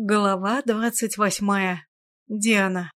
Глава двадцать восьмая. Диана.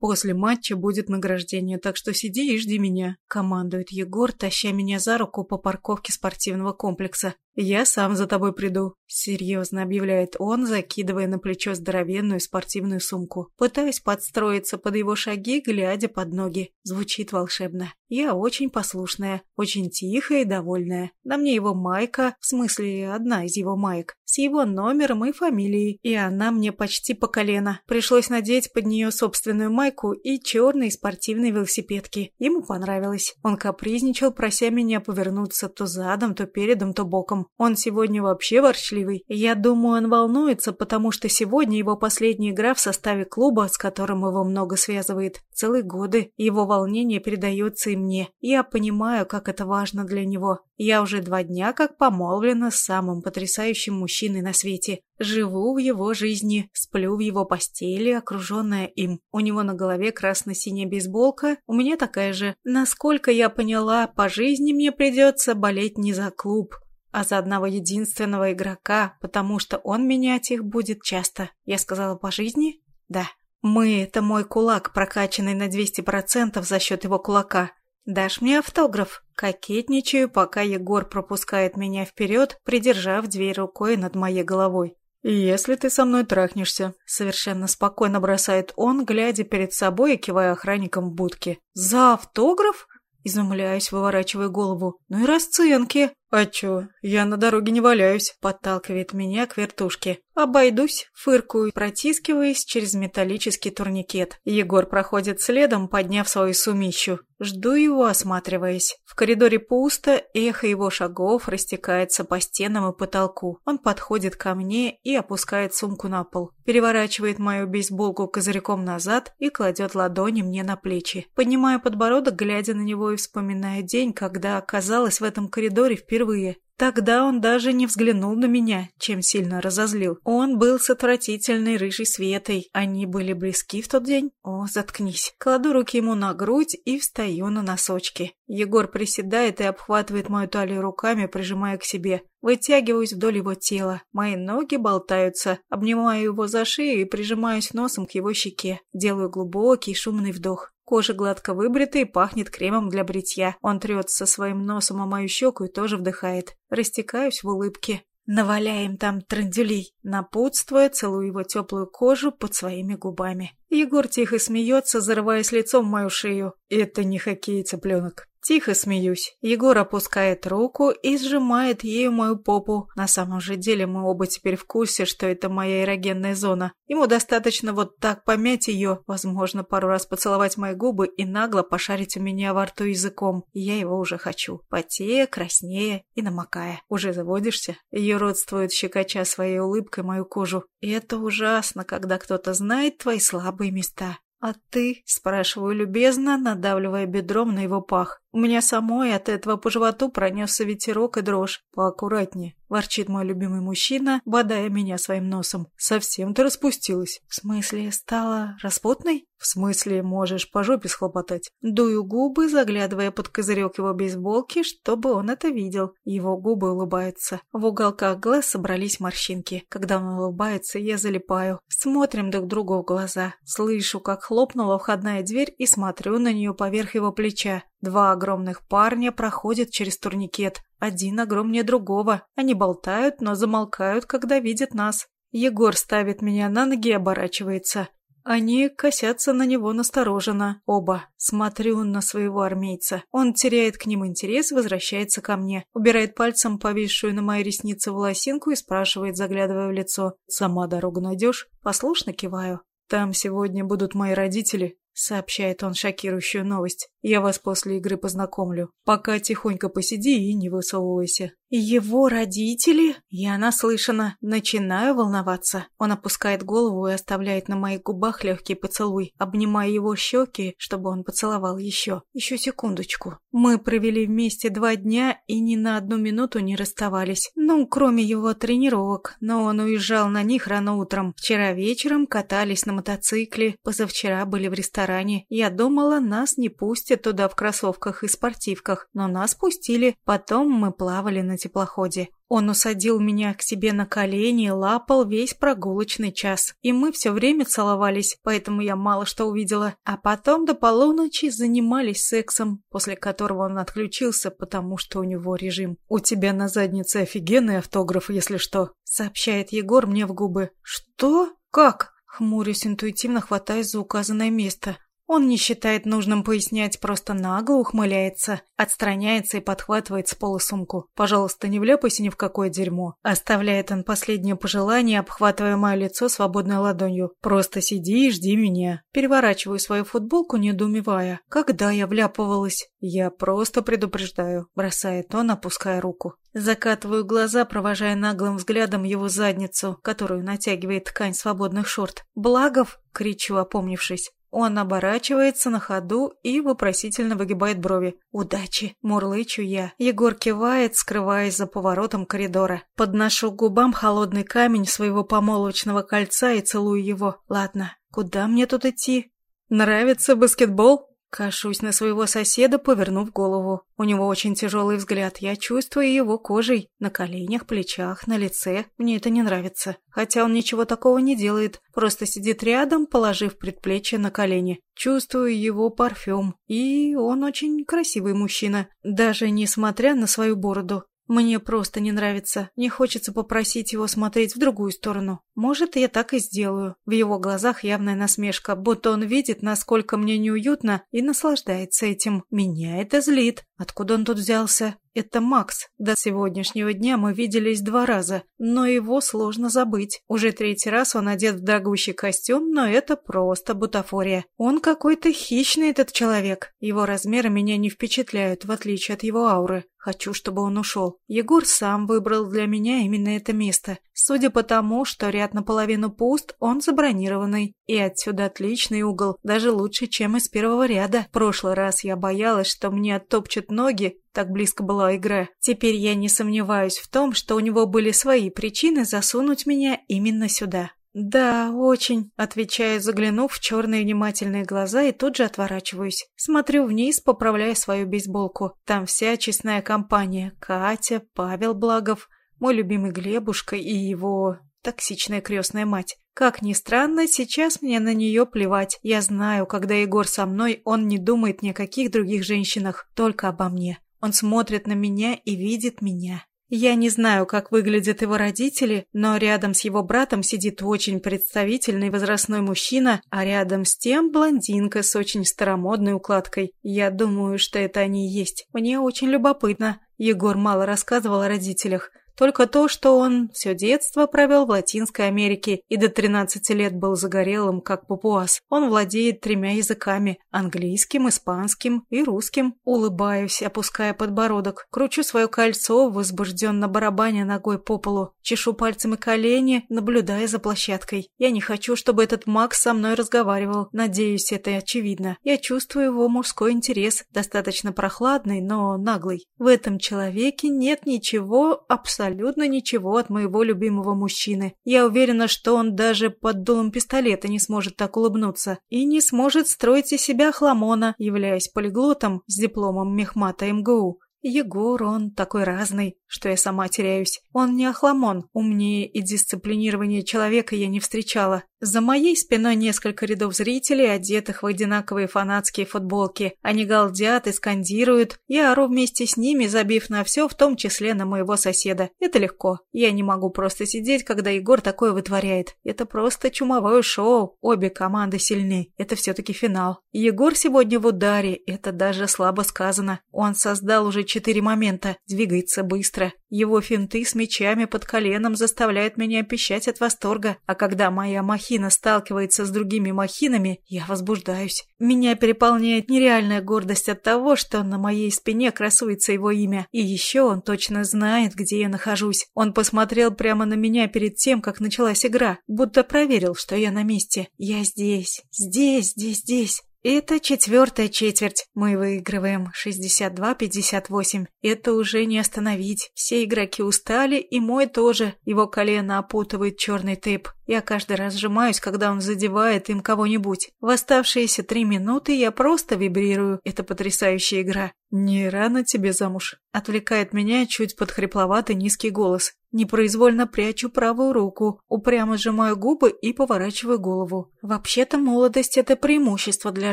После матча будет награждение, так что сиди и жди меня, командует Егор, таща меня за руку по парковке спортивного комплекса. «Я сам за тобой приду», — серьезно объявляет он, закидывая на плечо здоровенную спортивную сумку. Пытаюсь подстроиться под его шаги, глядя под ноги. Звучит волшебно. Я очень послушная, очень тихая и довольная. На мне его майка, в смысле, одна из его маек, с его номером и фамилией, и она мне почти по колено. Пришлось надеть под нее собственную майку и черные спортивные велосипедки. Ему понравилось. Он капризничал, прося меня повернуться то задом, то передом, то боком. Он сегодня вообще ворчливый. Я думаю, он волнуется, потому что сегодня его последняя игра в составе клуба, с которым его много связывает. Целые годы. Его волнение передается и мне. Я понимаю, как это важно для него. Я уже два дня как помолвлена с самым потрясающим мужчиной на свете. Живу в его жизни, сплю в его постели, окруженная им. У него на голове красно-синяя бейсболка, у меня такая же. Насколько я поняла, по жизни мне придется болеть не за клуб, а за одного единственного игрока, потому что он менять их будет часто. Я сказала по жизни? Да. Мы — это мой кулак, прокачанный на 200% за счет его кулака. Дашь мне автограф? Кокетничаю, пока Егор пропускает меня вперед, придержав дверь рукой над моей головой. «Если ты со мной трахнешься», — совершенно спокойно бросает он, глядя перед собой и кивая охранником в будке. «За автограф?» Изумляюсь, выворачивая голову. «Ну и расценки!» «А чё, я на дороге не валяюсь», — подталкивает меня к вертушке. Обойдусь, фыркую, протискиваясь через металлический турникет. Егор проходит следом, подняв свою сумищу. Жду его, осматриваясь. В коридоре пусто, эхо его шагов растекается по стенам и потолку. Он подходит ко мне и опускает сумку на пол. Переворачивает мою бейсболку козырьком назад и кладет ладони мне на плечи. Поднимаю подбородок, глядя на него и вспоминая день, когда оказалась в этом коридоре впервые. Тогда он даже не взглянул на меня, чем сильно разозлил. Он был с отвратительной рыжей Светой. Они были близки в тот день? О, заткнись. Кладу руки ему на грудь и встаю на носочки. Егор приседает и обхватывает мою талию руками, прижимая к себе. Вытягиваюсь вдоль его тела. Мои ноги болтаются. Обнимаю его за шею и прижимаюсь носом к его щеке. Делаю глубокий шумный вдох. Кожа гладко выбрита и пахнет кремом для бритья. Он трется своим носом о мою щеку и тоже вдыхает. Растекаюсь в улыбке. Наваляем там трандюлей. Напутствуя, целую его теплую кожу под своими губами. Егор тихо смеется, зарываясь лицом в мою шею. Это не хоккей, цыпленок. Тихо смеюсь. Егор опускает руку и сжимает ею мою попу. На самом же деле мы оба теперь в курсе, что это моя эрогенная зона. Ему достаточно вот так помять ее, возможно, пару раз поцеловать мои губы и нагло пошарить у меня во рту языком. Я его уже хочу. Потея, краснее и намокая. Уже заводишься? Ее родствует, щекоча своей улыбкой мою кожу. И это ужасно, когда кто-то знает твои слабые места. «А ты?» – спрашиваю любезно, надавливая бедром на его пах. У меня самой от этого по животу пронесся ветерок и дрожь. «Поаккуратнее», – ворчит мой любимый мужчина, бодая меня своим носом. «Совсем ты распустилась». «В смысле, стала распутной?» «В смысле, можешь по жопе схлопотать». Дую губы, заглядывая под козырек его бейсболки, чтобы он это видел. Его губы улыбаются. В уголках глаз собрались морщинки. Когда он улыбается, я залипаю. Смотрим друг другу в глаза. Слышу, как хлопнула входная дверь и смотрю на нее поверх его плеча. Два огромных парня проходят через турникет. Один огромнее другого. Они болтают, но замолкают, когда видят нас. Егор ставит меня на ноги и оборачивается. Они косятся на него настороженно, оба. Смотрю на своего армейца. Он теряет к ним интерес возвращается ко мне. Убирает пальцем повисшую на моей реснице волосинку и спрашивает, заглядывая в лицо. «Сама дорогу найдешь?» Послушно киваю. «Там сегодня будут мои родители», — сообщает он шокирующую новость. «Я вас после игры познакомлю. Пока тихонько посиди и не высовывайся». «Его родители?» Я наслышана. Начинаю волноваться. Он опускает голову и оставляет на моих губах легкий поцелуй, обнимая его щеки, чтобы он поцеловал еще. Еще секундочку. Мы провели вместе два дня и ни на одну минуту не расставались. Ну, кроме его тренировок. Но он уезжал на них рано утром. Вчера вечером катались на мотоцикле. Позавчера были в ресторане. Я думала, нас не пустят ехать туда в кроссовках и спортивках, но нас пустили. Потом мы плавали на теплоходе. Он усадил меня к себе на колени и лапал весь прогулочный час. И мы все время целовались, поэтому я мало что увидела. А потом до полуночи занимались сексом, после которого он отключился, потому что у него режим. «У тебя на заднице офигенный автограф, если что», — сообщает Егор мне в губы. «Что? Как?» Хмурюсь, интуитивно хватаясь за указанное место. Он не считает нужным пояснять, просто нагло ухмыляется, отстраняется и подхватывает с пола сумку. «Пожалуйста, не вляпайся ни в какое дерьмо». Оставляет он последнее пожелание, обхватывая мое лицо свободной ладонью. «Просто сиди и жди меня». Переворачиваю свою футболку, недоумевая. «Когда я вляпывалась?» «Я просто предупреждаю», — бросает он, опуская руку. Закатываю глаза, провожая наглым взглядом его задницу, которую натягивает ткань свободных шорт. «Благов!» — кричу, опомнившись. Он оборачивается на ходу и вопросительно выгибает брови. «Удачи!» – мурлычу я. Егор кивает, скрываясь за поворотом коридора. Подношу к губам холодный камень своего помолвочного кольца и целую его. «Ладно, куда мне тут идти?» «Нравится баскетбол?» Кашусь на своего соседа, повернув голову. У него очень тяжелый взгляд. Я чувствую его кожей. На коленях, плечах, на лице. Мне это не нравится. Хотя он ничего такого не делает. Просто сидит рядом, положив предплечье на колени. Чувствую его парфюм. И он очень красивый мужчина. Даже несмотря на свою бороду. Мне просто не нравится. Не хочется попросить его смотреть в другую сторону. Может, я так и сделаю. В его глазах явная насмешка, будто он видит, насколько мне неуютно и наслаждается этим. Меня это злит. Откуда он тут взялся? Это Макс. До сегодняшнего дня мы виделись два раза, но его сложно забыть. Уже третий раз он одет в дорогущий костюм, но это просто бутафория. Он какой-то хищный этот человек. Его размеры меня не впечатляют, в отличие от его ауры. Хочу, чтобы он ушел. Егор сам выбрал для меня именно это место. Судя по тому, что ряд наполовину пуст, он забронированный. И отсюда отличный угол, даже лучше, чем из первого ряда. В прошлый раз я боялась, что мне оттопчут ноги, так близко была игра. Теперь я не сомневаюсь в том, что у него были свои причины засунуть меня именно сюда. «Да, очень», — отвечаю, заглянув в черные внимательные глаза и тут же отворачиваюсь. Смотрю вниз, поправляя свою бейсболку. Там вся честная компания. Катя, Павел Благов, мой любимый Глебушка и его токсичная крестная мать. Как ни странно, сейчас мне на нее плевать. Я знаю, когда Егор со мной, он не думает ни о каких других женщинах, только обо мне. Он смотрит на меня и видит меня. Я не знаю, как выглядят его родители, но рядом с его братом сидит очень представительный возрастной мужчина, а рядом с тем блондинка с очень старомодной укладкой. Я думаю, что это они и есть. Мне очень любопытно. Егор мало рассказывал о родителях. Только то, что он все детство провел в Латинской Америке и до 13 лет был загорелым, как папуас. Он владеет тремя языками – английским, испанским и русским. Улыбаюсь, опуская подбородок. Кручу свое кольцо, возбужденно барабаня ногой по полу. Чешу пальцами колени, наблюдая за площадкой. Я не хочу, чтобы этот Макс со мной разговаривал. Надеюсь, это очевидно. Я чувствую его мужской интерес, достаточно прохладный, но наглый. В этом человеке нет ничего абсолютно абсолютно ничего от моего любимого мужчины. Я уверена, что он даже под дулом пистолета не сможет так улыбнуться и не сможет строить из себя хламона, являясь полиглотом с дипломом мехмата МГУ. Егор, он такой разный, что я сама теряюсь. Он не охламон, умнее и дисциплинирование человека я не встречала. За моей спиной несколько рядов зрителей, одетых в одинаковые фанатские футболки. Они галдят и скандируют. Я ору вместе с ними, забив на все, в том числе на моего соседа. Это легко. Я не могу просто сидеть, когда Егор такое вытворяет. Это просто чумовое шоу. Обе команды сильны. Это все-таки финал. Егор сегодня в ударе. Это даже слабо сказано. Он создал уже четыре момента. Двигается быстро. Его финты с мечами под коленом заставляют меня пищать от восторга. А когда моя махина сталкивается с другими махинами, я возбуждаюсь. Меня переполняет нереальная гордость от того, что на моей спине красуется его имя. И еще он точно знает, где я нахожусь. Он посмотрел прямо на меня перед тем, как началась игра, будто проверил, что я на месте. Я здесь, здесь, здесь, здесь. Это четвертая четверть. Мы выигрываем 62-58. Это уже не остановить. Все игроки устали, и мой тоже. Его колено опутывает черный тейп. Я каждый раз сжимаюсь, когда он задевает им кого-нибудь. В оставшиеся три минуты я просто вибрирую. Это потрясающая игра. «Не рано тебе замуж», — отвлекает меня чуть подхрипловатый низкий голос. Непроизвольно прячу правую руку, упрямо сжимаю губы и поворачиваю голову. «Вообще-то молодость — это преимущество для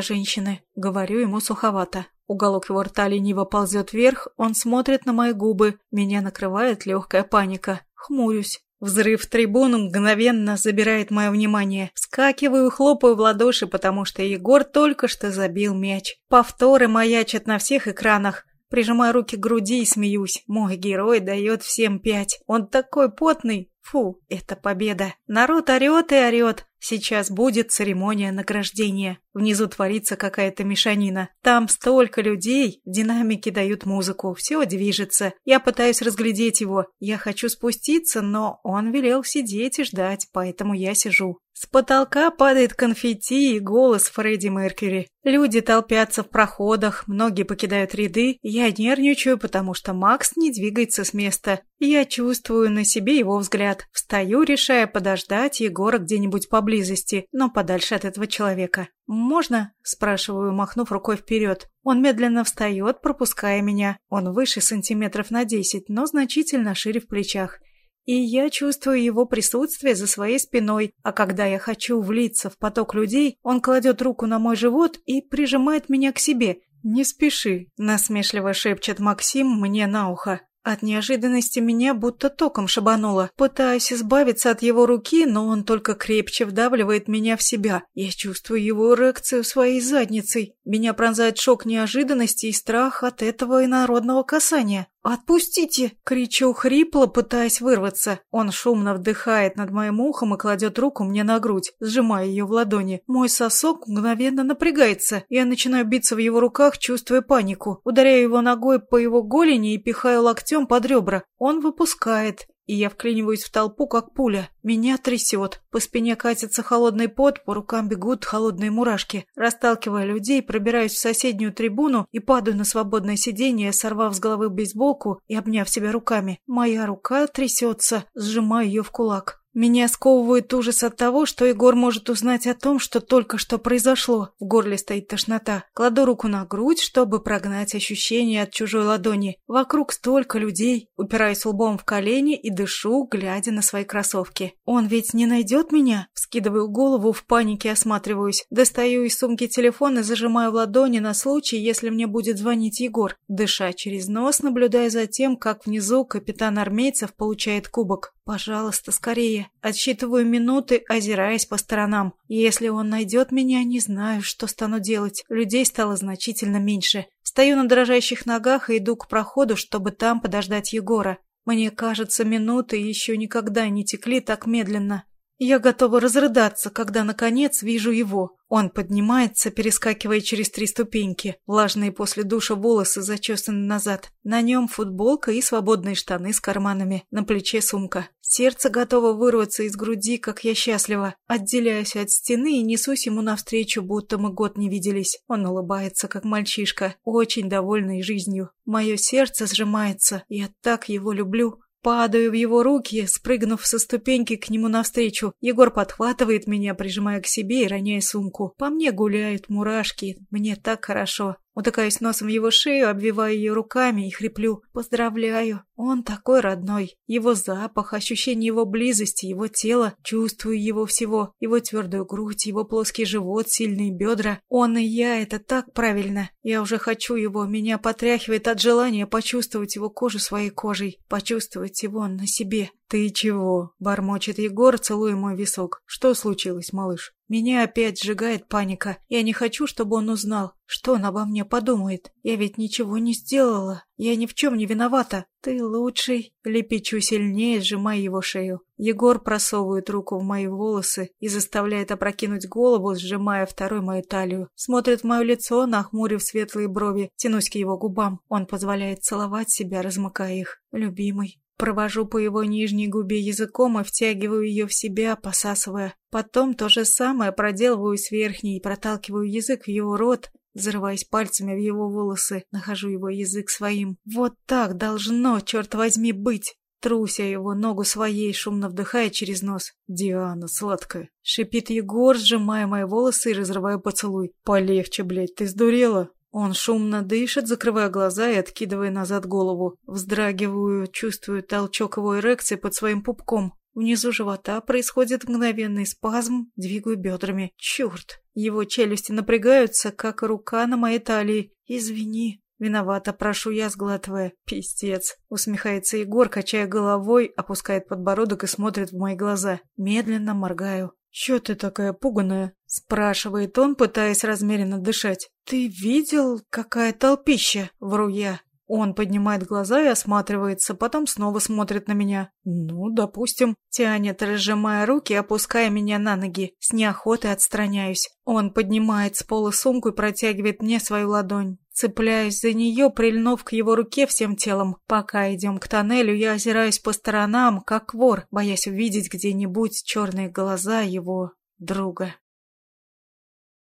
женщины», — говорю ему суховато. Уголок его рта лениво ползет вверх, он смотрит на мои губы, меня накрывает легкая паника. Хмурюсь. Взрыв трибун мгновенно забирает мое внимание. Вскакиваю, хлопаю в ладоши, потому что Егор только что забил мяч. Повторы маячат на всех экранах. Прижимаю руки к груди и смеюсь. Мой герой дает всем пять. Он такой потный. Фу, это победа. Народ орет и орет. Сейчас будет церемония награждения. Внизу творится какая-то мешанина. Там столько людей, динамики дают музыку, все движется. Я пытаюсь разглядеть его. Я хочу спуститься, но он велел сидеть и ждать, поэтому я сижу. С потолка падает конфетти и голос Фредди Меркьюри. Люди толпятся в проходах, многие покидают ряды. Я нервничаю, потому что Макс не двигается с места. Я чувствую на себе его взгляд. Встаю, решая подождать Егора где-нибудь поблизости, но подальше от этого человека. «Можно?» – спрашиваю, махнув рукой вперед. Он медленно встает, пропуская меня. Он выше сантиметров на десять, но значительно шире в плечах. И я чувствую его присутствие за своей спиной, а когда я хочу влиться в поток людей, он кладет руку на мой живот и прижимает меня к себе. «Не спеши», – насмешливо шепчет Максим мне на ухо. От неожиданности меня будто током шибануло. Пытаюсь избавиться от его руки, но он только крепче вдавливает меня в себя. Я чувствую его эрекцию своей задницей. Меня пронзает шок неожиданности и страх от этого инородного касания. «Отпустите!» — кричу хрипло, пытаясь вырваться. Он шумно вдыхает над моим ухом и кладет руку мне на грудь, сжимая ее в ладони. Мой сосок мгновенно напрягается. Я начинаю биться в его руках, чувствуя панику. Ударяю его ногой по его голени и пихаю локтем под ребра. Он выпускает и я вклиниваюсь в толпу, как пуля. Меня трясет. По спине катится холодный пот, по рукам бегут холодные мурашки. Расталкивая людей, пробираюсь в соседнюю трибуну и падаю на свободное сиденье, сорвав с головы бейсболку и обняв себя руками. Моя рука трясется, сжимаю ее в кулак. Меня сковывает ужас от того, что Егор может узнать о том, что только что произошло. В горле стоит тошнота. Кладу руку на грудь, чтобы прогнать ощущение от чужой ладони. Вокруг столько людей. Упираюсь лбом в колени и дышу, глядя на свои кроссовки. Он ведь не найдет меня? Вскидываю голову, в панике осматриваюсь. Достаю из сумки телефон и зажимаю в ладони на случай, если мне будет звонить Егор. Дыша через нос, наблюдая за тем, как внизу капитан армейцев получает кубок. Пожалуйста, скорее. Отсчитываю минуты, озираясь по сторонам. Если он найдет меня, не знаю, что стану делать. Людей стало значительно меньше. Стою на дрожащих ногах и иду к проходу, чтобы там подождать Егора. Мне кажется, минуты еще никогда не текли так медленно. Я готова разрыдаться, когда, наконец, вижу его. Он поднимается, перескакивая через три ступеньки. Влажные после душа волосы зачесаны назад. На нем футболка и свободные штаны с карманами. На плече сумка. Сердце готово вырваться из груди, как я счастлива. Отделяюсь от стены и несусь ему навстречу, будто мы год не виделись. Он улыбается, как мальчишка, очень довольный жизнью. Мое сердце сжимается. Я так его люблю. Падаю в его руки, спрыгнув со ступеньки к нему навстречу. Егор подхватывает меня, прижимая к себе и роняя сумку. По мне гуляют мурашки. Мне так хорошо. Утыкаюсь носом в его шею, обвиваю ее руками и хриплю. «Поздравляю! Он такой родной! Его запах, ощущение его близости, его тело, чувствую его всего, его твердую грудь, его плоский живот, сильные бедра. Он и я — это так правильно! Я уже хочу его, меня потряхивает от желания почувствовать его кожу своей кожей, почувствовать его на себе. «Ты чего?» — бормочет Егор, целуя мой висок. «Что случилось, малыш?» Меня опять сжигает паника. Я не хочу, чтобы он узнал, что он обо мне подумает. Я ведь ничего не сделала. Я ни в чем не виновата. Ты лучший. Лепечу сильнее, сжимая его шею. Егор просовывает руку в мои волосы и заставляет опрокинуть голову, сжимая второй мою талию. Смотрит в мое лицо, нахмурив светлые брови. Тянусь к его губам. Он позволяет целовать себя, размыкая их. Любимый. Провожу по его нижней губе языком и втягиваю ее в себя, посасывая. Потом то же самое проделываю с верхней проталкиваю язык в его рот, взрываясь пальцами в его волосы, нахожу его язык своим. Вот так должно, черт возьми, быть. Труся его ногу своей, шумно вдыхая через нос. «Диана, сладкая!» Шипит Егор, сжимая мои волосы и разрывая поцелуй. «Полегче, блядь, ты сдурела?» Он шумно дышит, закрывая глаза и откидывая назад голову. Вздрагиваю, чувствую толчок его эрекции под своим пупком. Внизу живота происходит мгновенный спазм, двигаю бедрами. Черт! Его челюсти напрягаются, как рука на моей талии. Извини. Виновата, прошу я, сглатывая. Пиздец. Усмехается Егор, качая головой, опускает подбородок и смотрит в мои глаза. Медленно моргаю. «Чё ты такая пуганая?» — спрашивает он, пытаясь размеренно дышать. «Ты видел, какая толпища?» — вру я. Он поднимает глаза и осматривается, потом снова смотрит на меня. «Ну, допустим». Тянет, разжимая руки, опуская меня на ноги. С неохотой отстраняюсь. Он поднимает с пола сумку и протягивает мне свою ладонь. Цепляюсь за нее, прильнув к его руке всем телом. Пока идем к тоннелю, я озираюсь по сторонам, как вор, боясь увидеть где-нибудь черные глаза его друга.